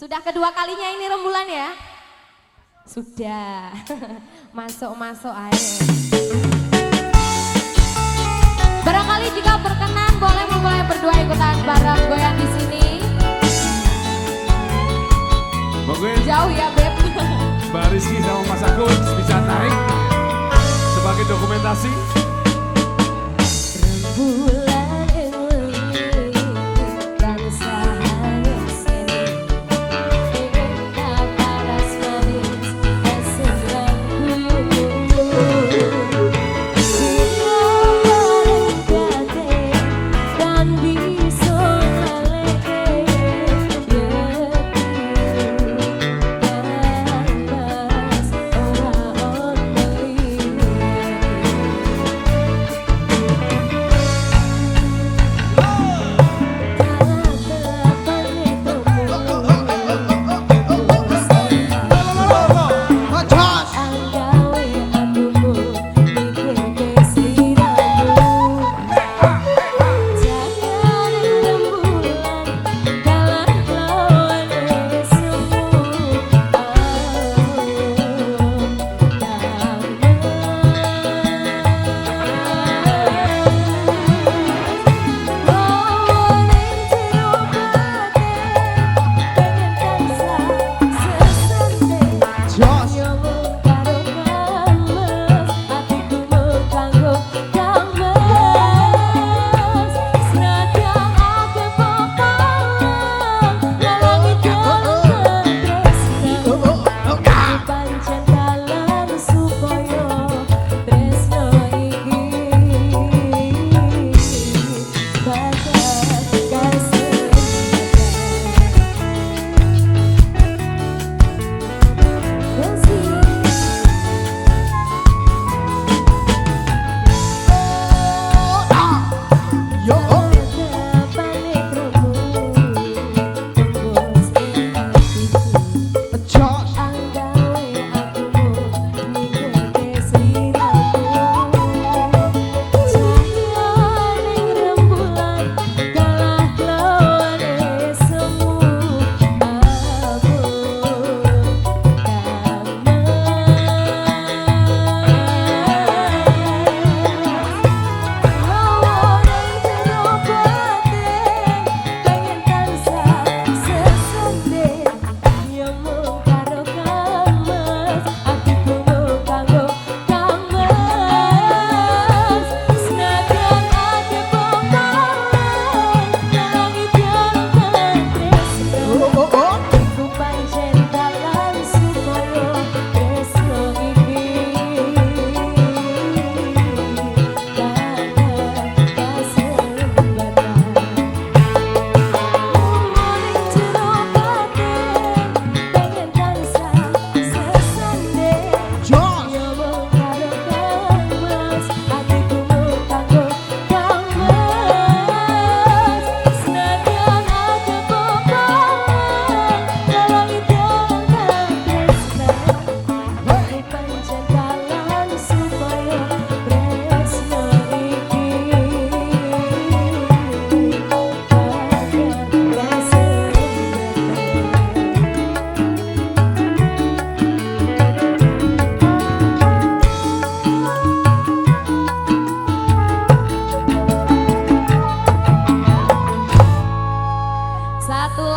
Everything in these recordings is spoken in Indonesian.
Sudah kedua kalinya ini rembulan ya? Sudah. Masuk-masuk air. Barangkali jika berkenan boleh memulai berdua ikutan bareng goyang di sini. Mungkin Jauh ya, Beb. Mbak Rizky sama Mas Agus bisa naik sebagai dokumentasi. Rembulan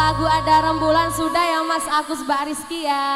lagu ada rembulan sudah ya Mas Agus Mbak Rizky ya.